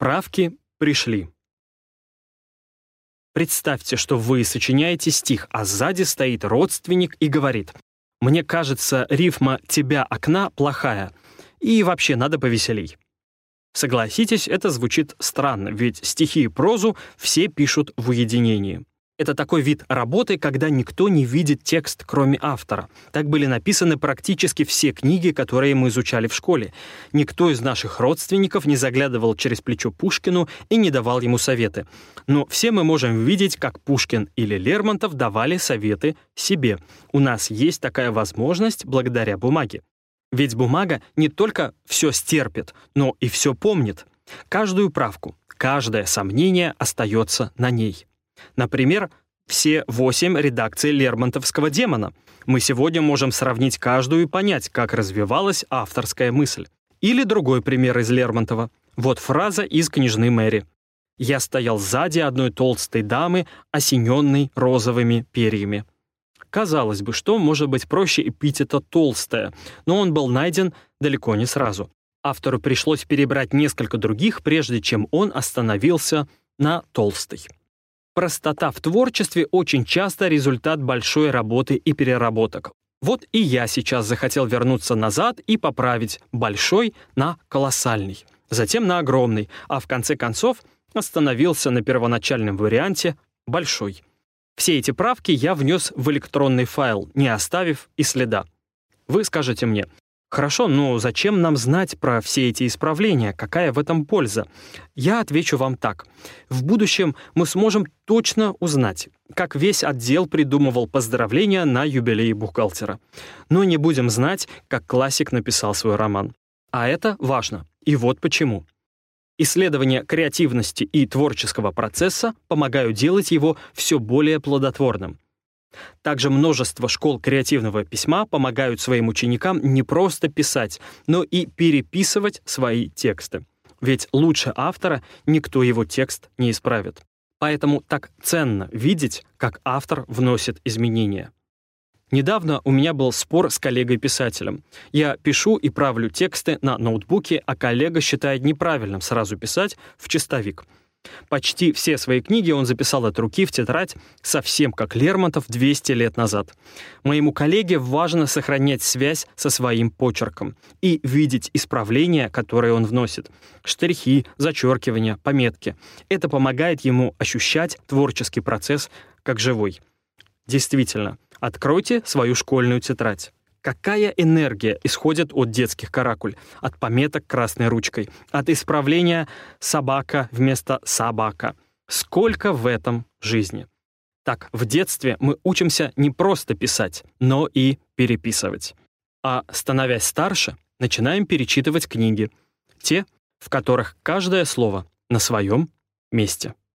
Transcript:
Правки пришли. Представьте, что вы сочиняете стих, а сзади стоит родственник и говорит «Мне кажется, рифма «тебя окна» плохая, и вообще надо повеселей». Согласитесь, это звучит странно, ведь стихи и прозу все пишут в уединении. Это такой вид работы, когда никто не видит текст, кроме автора. Так были написаны практически все книги, которые мы изучали в школе. Никто из наших родственников не заглядывал через плечо Пушкину и не давал ему советы. Но все мы можем видеть, как Пушкин или Лермонтов давали советы себе. У нас есть такая возможность благодаря бумаге. Ведь бумага не только все стерпит, но и все помнит. Каждую правку, каждое сомнение остается на ней. Например, все восемь редакций Лермонтовского демона. Мы сегодня можем сравнить каждую и понять, как развивалась авторская мысль. Или другой пример из Лермонтова. Вот фраза из «Княжны Мэри». «Я стоял сзади одной толстой дамы, осененной розовыми перьями». Казалось бы, что может быть проще эпитета «толстая», но он был найден далеко не сразу. Автору пришлось перебрать несколько других, прежде чем он остановился на «толстой». Простота в творчестве очень часто результат большой работы и переработок. Вот и я сейчас захотел вернуться назад и поправить большой на колоссальный, затем на огромный, а в конце концов остановился на первоначальном варианте большой. Все эти правки я внес в электронный файл, не оставив и следа. Вы скажете мне, Хорошо, но зачем нам знать про все эти исправления? Какая в этом польза? Я отвечу вам так. В будущем мы сможем точно узнать, как весь отдел придумывал поздравления на юбилей бухгалтера. Но не будем знать, как классик написал свой роман. А это важно. И вот почему. Исследования креативности и творческого процесса помогают делать его все более плодотворным. Также множество школ креативного письма помогают своим ученикам не просто писать, но и переписывать свои тексты. Ведь лучше автора никто его текст не исправит. Поэтому так ценно видеть, как автор вносит изменения. Недавно у меня был спор с коллегой-писателем. Я пишу и правлю тексты на ноутбуке, а коллега считает неправильным сразу писать в чистовик — Почти все свои книги он записал от руки в тетрадь, совсем как Лермонтов 200 лет назад. Моему коллеге важно сохранять связь со своим почерком и видеть исправления, которые он вносит. Штрихи, зачеркивания, пометки. Это помогает ему ощущать творческий процесс как живой. Действительно, откройте свою школьную тетрадь. Какая энергия исходит от детских каракуль, от пометок красной ручкой, от исправления «собака» вместо «собака». Сколько в этом жизни? Так, в детстве мы учимся не просто писать, но и переписывать. А становясь старше, начинаем перечитывать книги, те, в которых каждое слово на своем месте.